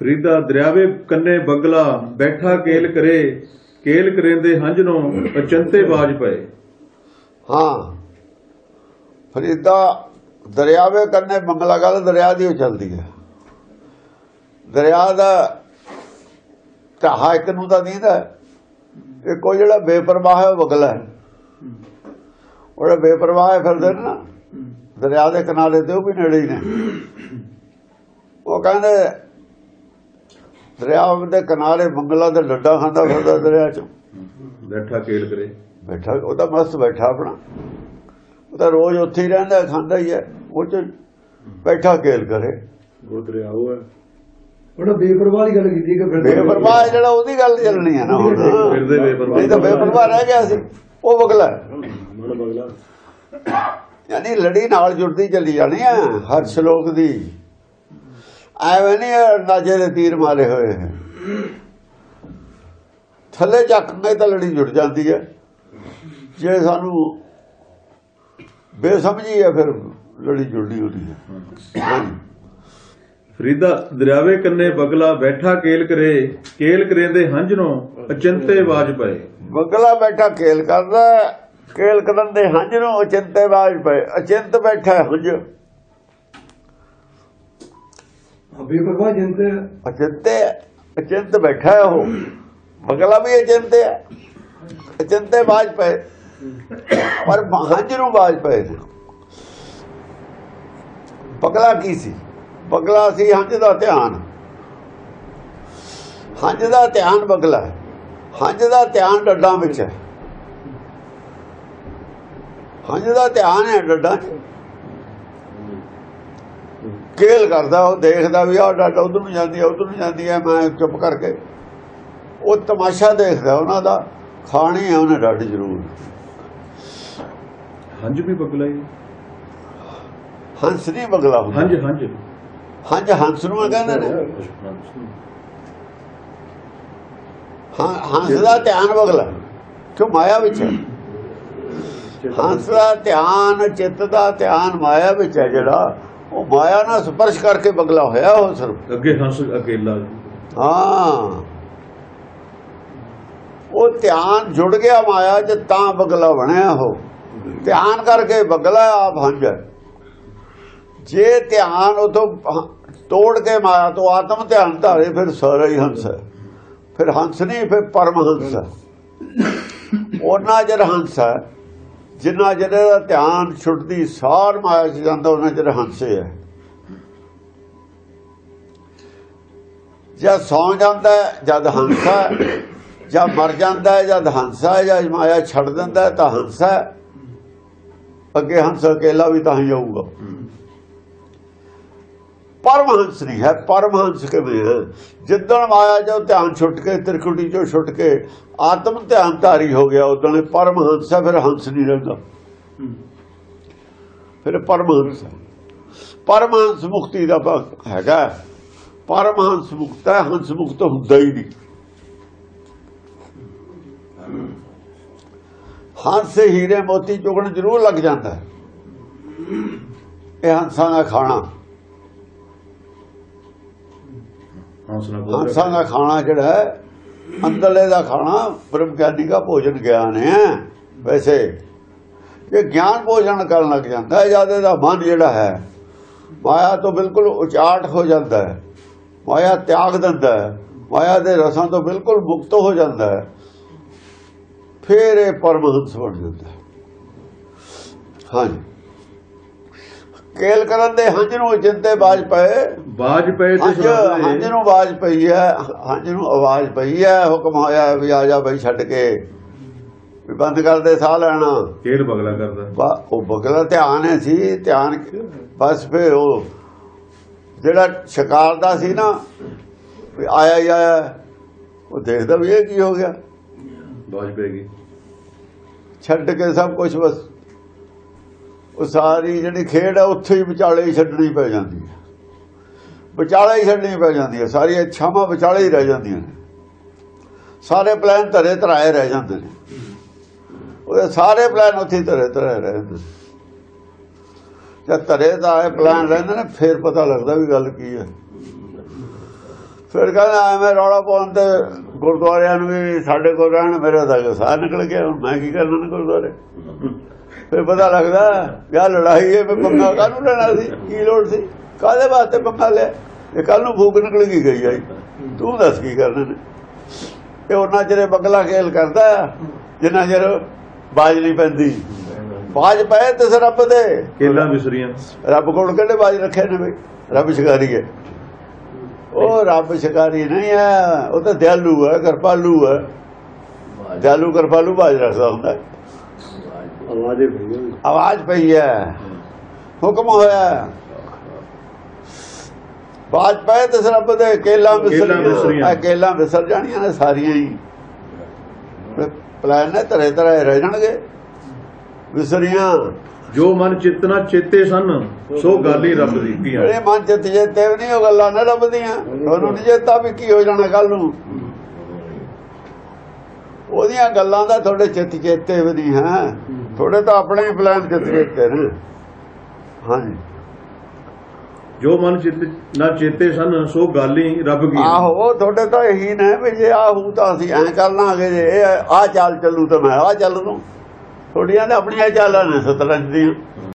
ਫਰੀਦਾ ਦਰਿਆਵੇ ਕੰਨੇ ਬੰਗਲਾ, ਬੈਠਾ ਕੇਲ ਕਰੇ, ਕੇਲ ਕਰੇਂਦੇ ਹੰਝਨੋਂ ਅਚੰਤੇ ਬਾਜ ਪਏ। ਹਾਂ। ਫਰੀਦਾ ਦਰਿਆਵੇ ਕੰਨੇ ਮੰਗਲਾ ਗੱਲ ਦਰਿਆ ਦੀ ਚੱਲਦੀ ਹੈ। ਦਰਿਆ ਦਾ ਢਾਹਾ ਇੱਕ ਨੂੰ ਤਾਂ ਦੀਦਾ ਇਹ ਕੋਈ ਜਿਹੜਾ ਬੇਪਰਵਾਹ ਹੈ ਉਹ ਬਗਲਾ ਹੈ। ਉਹ ਬੇਪਰਵਾਹ ਹੈ ਫਿਰਦੇ ਨੇ ਨਾ, ਦਰਿਆ ਦੇ ਕਿਨਾਰੇ ਤੇ ਉਹ ਵੀ ਨੇੜੇ ਹੀ ਨੇ। ਉਹ ਕਹਿੰਦੇ ਦਰਿਆ ਦੇ ਕਿਨਾਰੇ ਮੰਗਲਾ ਦੇ ਡੱਡਾ ਖਾਂਦਾ ਫਿਰਦਾ ਦਰਿਆ ਚ। ਬੈਠਾ ਕੇਲ ਕਰੇ। ਬੈਠਾ ਉਹ ਤਾਂ ਮਸਤ ਬੈਠਾ ਆਪਣਾ। ਉਹ ਤਾਂ ਰੋਜ਼ ਉੱਥੇ ਹੀ ਰਹਿੰਦਾ ਖਾਂਦਾ ਹੀ ਹੈ। ਉਹ ਚ ਬੈਠਾ ਕੇਲ ਕਰੇ। ਉਹ ਦਰਿਆਓ ਹੈ। ਉਹਦਾ ਬੇਪਰਵਾਹ ਦੀ ਗੱਲ ਕੀਤੀ ਕਿ ਫਿਰ ਬੇਪਰਵਾਹ ਜਿਹੜਾ ਉਹਦੀ ਗੱਲ ਚੱਲਣੀ ਹੈ ਨਾ ਹੁਣ। ਫਿਰਦੇ ਬੇਪਰਵਾਹ ਨਹੀਂ ਤਾਂ ਬੇਪਰਵਾਹ ਰਹਿ ਗਿਆ ਸੀ। ਉਹ ਬਗਲਾ। ਮਨ ਬਗਲਾ। ਯਾਨੀ ਲੜੀ ਨਾਲ ਜੁੜਦੀ ਚੱਲੀ ਜਾਣੀ ਹੈ। ਹਰ ਸ਼ਲੋਕ ਦੀ ਐਵੇਂ ਨਹੀਂ ਨਾਜੇ ਦੇ ਤੀਰ ਮਾਰੇ ਹੋਏ ਹੈ ਥੱਲੇ ਚੱਕਣੇ ਤਾਂ ਲੜੀ ਜੁੜ ਜਾਂਦੀ ਹੈ। ਜੇ ਸਾਨੂੰ ਬੇਸਮਝੀ ਹੈ ਫਿਰ ਲੜੀ ਜੁੜਦੀ ਹੁੰਦੀ ਹੈ। ਫਰੀਦਾ ਦਰਿਆਵੇ ਕੰਨੇ ਬਗਲਾ ਬੈਠਾ ਕੇਲ ਕਰੇ ਕੇਲ ਕਰੇਂਦੇ ਹੰਝਨੋਂ ਅਚੰਤੇ ਬਾਜ ਪਏ। ਬੰਗਲਾ ਬੈਠਾ ਖੇਲ ਕਰਦਾ ਖੇਲ ਕਰਨ ਦੇ ਹੰਝ ਨੂੰ ਅਚਿੰਤੇ ਬਾਜ ਪਏ। ਅਚਿੰਤ ਬੈਠਾ ਹੰਝ। ਬੇਪਰਵਾਹ ਜਨਤੇ ਅਚਿੰਤੇ ਅਚਿੰਤ ਬੈਠਾ ਹੈ ਉਹ। ਬੰਗਲਾ ਵੀ ਅਚਿੰਤ ਹੈ। ਅਚਿੰਤੇ ਬਾਜ ਪਏ। ਪਰ ਹੰਝ ਨੂੰ ਬਾਜ ਪਏ ਨੇ ਬਗਲਾ ਕੀ ਸੀ? ਬਗਲਾ ਸੀ ਹੰਜ ਦਾ ਧਿਆਨ। ਹੰਜ ਦਾ ਧਿਆਨ ਬਗਲਾ ਹੰਜ ਦਾ ਧਿਆਨ ਡੱਡਾਂ ਵਿੱਚ ਹੈ। ਹੰਜ ਦਾ ਧਿਆਨ ਹੈ ਡੱਡਾਂ 'ਚ। ਕੇਲ ਕਰਦਾ ਉਹ ਦੇਖਦਾ ਵੀ ਆਹ ਡੱਡ ਉਧਰ ਨੂੰ ਜਾਂਦੀ ਹੈ ਉਧਰ ਨੂੰ ਜਾਂਦੀ ਹੈ ਮੈਂ ਚੁੱਪ ਕਰਕੇ। ਉਹ ਤਮਾਸ਼ਾ ਦੇਖਦਾ ਉਹਨਾਂ ਦਾ ਖਾਣੀ ਹੈ ਉਹਨੇ ਡੱਡ ਜ਼ਰੂਰ। ਹੰਝ ਵੀ ਬਗਲਾ ਹੀ ਹੰਸ ਨਹੀਂ ਬਗਲਾ ਹੁੰਦਾ। ਹੰਝ ਹੰਝ। ਹੰਝ ਹੰਸ ਨੂੰ ਕਹਿੰਦੇ ਨੇ। ਹਾਂ ਹੰਸ ਦਾ ਧਿਆਨ ਬਗਲਾ। ਕਿਉਂ? ਮਾਇਆ ਵਿੱਚ ਹੈ। ਹੰਸ ਦਾ ਧਿਆਨ ਚਿੱਤ ਦਾ ਧਿਆਨ ਮਾਇਆ ਵਿੱਚ ਹੈ ਜਿਹੜਾ। ਉਹ ਮਾਇਆ ਨਾਲ ਸਪਰਸ਼ ਕਰਕੇ ਬਗਲਾ ਹੋਇਆ ਉਹ ਸਿਰਫ। ਅੱਗੇ ਹੰਸ ਅਕੇਲਾ ਹਾਂ। ਉਹ ਧਿਆਨ ਜੁੜ ਗਿਆ ਮਾਇਆ ਚ ਤਾਂ ਬਗਲਾ ਬਣਿਆ ਉਹ। ਧਿਆਨ ਕਰਕੇ ਬਗਲਾ ਆਪ ਹੰਝ ਹੈ। ਜੇ ਧਿਆਨ ਉਤੋਂ ਤੋੜ ਕੇ ਮਾਇਆ ਤੋਂ ਆਤਮ ਧਿਆਨ ਧਾਰੇ ਫਿਰ ਸਾਰਾ ਹੀ ਹੰਸ ਹੈ। ਫਿਰ ਹੰਸ ਨਹੀਂ ਫਿਰ ਪਰਮਹੰਸ ਹੈ। ਉਹਨਾਂ ਜਰ ਹੰਸ ਹੈ। ਜਿੰਨਾ ਜਿਹੜਾ ਦਾ ਧਿਆਨ ਛੁੱਟਦੀ ਸਾਰ ਮਾਇਆ ਚ ਜਾਂਦਾ ਉਹਨਾਂ ਜਰ ਹੰਸੇ ਹੈ। ਜਦ ਸੌਂ ਜਾਂਦਾ ਜਦ ਹੰਸਾ ਜਾਂ ਮਰ ਜਾਂਦਾ ਹੈ, ਜਦ ਹੰਸਾ ਜਾਂ ਮਾਇਆ ਛੱਡ ਦਿੰਦਾ ਤਾਂ ਹੰਸਾ ਅੱਗੇ ਹੰਸ ਅਕੇਲਾ ਵੀ ਤਾਂ ਹੀ ਜਾਊਗਾ ਪਰਮਹੰਸ ਨਹੀਂ ਹੈ, ਪਰਮਹੰਸ ਕਿਵੇਂ ਹੈ? ਜਿੱਦਣ ਮਾਇਆ ਜੋ ਧਿਆਨ ਛੁੱਟ ਕੇ, ਤਿਰਕੁਟੀ ਚੋਂ ਛੁੱਟ ਕੇ ਆਤਮ ਧਿਆਨ ਧਾਰੀ ਹੋ ਗਿਆ, ਉਦੋਂ ਇਹ ਪਰਮਹੰਸ ਹੈ, ਫਿਰ ਹੰਸ ਨਹੀਂ ਰਹਿੰਦਾ। ਫਿਰ ਪਰਮਹੰਸ ਹੈ। ਪਰਮਹੰਸ ਮੁਕਤੀ ਦਾ ਭਾਗ ਹੈਗਾ। ਪਰਮਹੰਸ ਮੁਕਤ ਹੈ, ਹੰਸ ਮੁਕਤ ਹੁੰਦਾ ਹੀ ਨਹੀਂ। ਹੰਸ ਹੀਰੇ ਮੋਤੀ ਚੁਗਣ ਜ਼ਰੂਰ ਲੱਗ ਜਾਂਦਾ ਹੈ। ਇਹ ਹੰਸਾਂ ਦਾ ਖਾਣਾ। ਹੰਸ ਨਾਲ ਬੋਲ ਹੰਸਾਂ ਦਾ ਖਾਣਾ ਜਿਹੜਾ ਹੈ ਅੰਦਰਲੇ ਦਾ ਖਾਣਾ ਬ੍ਰਹਮ ਗਿਆਨੀ ਦਾ ਭੋਜਨ ਗਿਆਨ ਹੈ ਵੈਸੇ। ਇਹ ਗਿਆਨ ਭੋਜਨ ਕਰਨ ਲੱਗ ਜਾਂਦਾ ਹੈ ਜਦ ਇਹਦਾ ਮਨ ਜਿਹੜਾ ਹੈ ਮਾਇਆ ਤੋਂ ਬਿਲਕੁਲ ਉਚਾਟ ਹੋ ਜਾਂਦਾ ਹੈ। ਮਾਇਆ ਤਿਆਗ ਦਿੰਦਾ ਹੈ ਮਾਇਆ ਦੇ ਰਸਾਂ ਤੋਂ ਬਿਲਕੁਲ ਮੁਕਤ ਹੋ ਜਾਂਦਾ ਹੈ। ਫਿਰ ਇਹ ਪਰਮਹੰਸ ਬਣ ਜਾਂਦਾ ਹਾਂਜੀ। ਕੇਲ ਕਰਨ ਦੇ ਹੰਝ ਨੂੰ ਚਿੰਤੇ ਬਾਜ ਪਏ। ਬਾਜ ਪਏ ਤੇ ਹੰਝ ਨੂੰ ਆਵਾਜ਼ ਪਈ ਹੈ ਹੰਝ ਨੂੰ ਆਵਾਜ਼ ਪਈ ਹੈ ਹੁਕਮ ਹੋਇਆ ਵੀ ਆ ਜਾ ਬਈ ਛੱਡ ਕੇ। ਵੀ ਬੰਦ ਕਰ ਦੇ ਸਾਹ ਲੈਣਾ। ਕੇਲ ਬਗਲਾ ਕਰਦਾ। ਉਹ ਬਗਲਾ ਧਿਆਨ ਹੈ ਸੀ ਧਿਆਨ ਬਸ ਫੇ ਉਹ ਜਿਹੜਾ ਸ਼ਿਕਾਰ ਦਾ ਸੀ ਨਾ ਵੀ ਆਇਆ ਹੀ ਆਇਆ ਉਹ ਦੇਖਦਾ ਵੀ ਇਹ ਕੀ ਹੋ ਗਿਆ। ਬਾਜ ਪੈਗੀ ਛੱਡ ਕੇ ਸਭ ਕੁਝ ਬਸ। ਉਹ ਸਾਰੀ ਜਿਹੜੀ ਖੇਡ ਹੈ ਉੱਥੇ ਹੀ ਵਿਚਾਲੇ ਹੀ ਛੱਡਣੀ ਪੈ ਜਾਂਦੀ ਹੈ। ਵਿਚਾਲੇ ਹੀ ਛੱਡਣੀ ਪੈ ਜਾਂਦੀ ਹੈ। ਸਾਰੀਆਂ ਇੱਛਾਵਾਂ ਵਿਚਾਲੇ ਹੀ ਰਹਿ ਜਾਂਦੀਆਂ ਨੇ। ਸਾਰੇ ਪਲਾਨ ਧਰੇ ਧਰਾਏ ਰਹਿ ਜਾਂਦੇ ਨੇ। ਉਹਦੇ ਸਾਰੇ ਪਲਾਨ ਉੱਥੇ ਹੀ ਧਰੇ ਧਰਾਏ ਰਹਿ ਜਾਂਦੇ ਨੇ। ਜਦ ਧਰੇ ਧਰਾਏ ਪਲਾਨ ਰਹਿੰਦੇ ਨੇ, ਫਿਰ ਪਤਾ ਲੱਗਦਾ ਵੀ ਗੱਲ ਕੀ ਹੈ। ਫਿਰ ਕਹਿੰਦਾ, ਐਵੇਂ ਰੌਲਾ ਪਾਉਣ ਤੇ ਗੁਰਦੁਆਰਿਆਂ ਨੂੰ ਵੀ ਸਾਡੇ ਕੋਲ ਰਹਿਣ, ਮੇਰਾ ਤਾਂ ਸਾਹ ਨਿਕਲ ਗਿਆ। ਹੁਣ ਮੈਂ ਕੀ ਕਰਨਾ ਗੁਰਦੁਆਰੇ? ਫਿਰ ਪਤਾ ਲੱਗਦਾ ਵਿਆਹ ਲੜਾਈ ਹੈ ਮੈਂ ਪੰਗਾ ਕਾਹਨੂੰ ਲੈਣਾ ਸੀ? ਕੀ ਲੋੜ ਸੀ? ਕਾਹਦੇ ਵਾਸਤੇ ਪੰਗਾ ਲਿਆ? ਇਹ ਕੱਲ ਨੂੰ ਫੂਕ ਨਿਕਲ ਗਈ ਗਈ ਆਈ। ਤੂੰ ਦੱਸ ਕੀ ਕਰਨਾ ਨੇ? ਇਹ ਉਹਨਾਂ ਚਿਰ ਬਗਲਾ ਖੇਲ ਕਰਦਾ ਆ, ਜਿੰਨਾ ਚਿਰ ਬਾਜ ਨਹੀਂ ਪੈਂਦੀ। ਬਾਜ ਪਏ ਤੇ ਰੱਬ ਦੇ। ਕੇਲਾ ਵਿਸਰੀਆਂ ਰੱਬ ਕੋਲ ਕਿਹੜੇ ਬਾਜ ਰੱਖੇ ਨੇ ਵੀ ਰੱਬ ਸ਼ਿਕਾਰੀ ਹੈ। ਉਹ ਰੱਬ ਸ਼ਿਕਾਰੀ ਨਹੀਂ ਹੈ। ਉਹ ਤਾਂ ਦਿਆਲੂ ਹੈ ਕਿਰਪਾਲੂ ਹੈ। ਦਿਆਲੂ ਕਿਰਪਾਲੂ ਬਾਜ ਰੱਖਦਾ ਹੁੰਦਾ। ਹੈ। ਆਵਾਜ਼ੇ ਪਈ ਹੈ। ਹੁਕਮ ਹੋਇਆ ਬਾਜ ਪਏ ਤੇ ਰੱਬ ਦੇ ਕੇਲਾ। ਇਹ ਕੇਲਾਂ ਵਿਸਰ ਜਾਣੀਆਂ ਨੇ ਸਾਰੀਆਂ ਹੀ। ਪਲਾਨ ਨੇ ਤਰੇ ਤਰੇ ਰਹਿ ਜਾਣਗੇ। ਵਿਸਰੀਆਂ। ਜੋ ਮਨ ਚਿਤਨਾ ਚੇਤੇ ਸਨ ਸੋ ਗੱਲ ਹੀ ਰੱਬ ਦੀ ਕੀਆਂ ਜਿਹੜੇ ਮਨ ਚੇਤੇ ਵੀ ਨਹੀਂ ਉਹ ਗੱਲਾਂ ਨਾ ਲੱਭਦੀਆਂ। ਉਹਨੂੰ ਨਹੀਂ ਚੇਤਾ ਵੀ ਕੀ ਹੋ ਜਾਣਾ ਕੱਲ ਨੂੰ। ਉਹਦੀਆਂ ਗੱਲਾਂ ਦਾ ਤੁਹਾਡੇ ਚਿੱਤ ਚੇਤੇ ਵੀ ਨਹੀਂ ਹੈ। ਤੁਹਾਡੇ ਤਾਂ ਆਪਣੇ ਹੀ ਪਲਾਨ ਚਿੱਤ ਚੇਤੇ ਨੇ। ਹਾਂਜੀ। ਜੋ ਮਨ ਚਿਤ ਨਾ ਚੇਤੇ ਸਨ ਸੋ ਗੱਲ ਹੀ ਰੱਬ ਕੀ ਆਹੋ ਤੁਹਾਡੇ ਤਾਂ ਇਹੀ ਨੇ ਵੀ ਜੇ ਆ ਹੂ ਤਾਂ ਅਸੀਂ ਐਂ ਕਰ ਲਾਂਗੇ ਜੇ ਆ ਚਾਲ ਚੱਲੂ ਤਾਂ ਮੈਂ ਆ ਚੱਲ ਦੂੰ ਤੁਹਾਡੀਆਂ ਤਾਂ ਆਪਣੀਆਂ ਚਾਲਾਂ ਨੇ ਸਤਰੰਜ ਦੀਆਂ।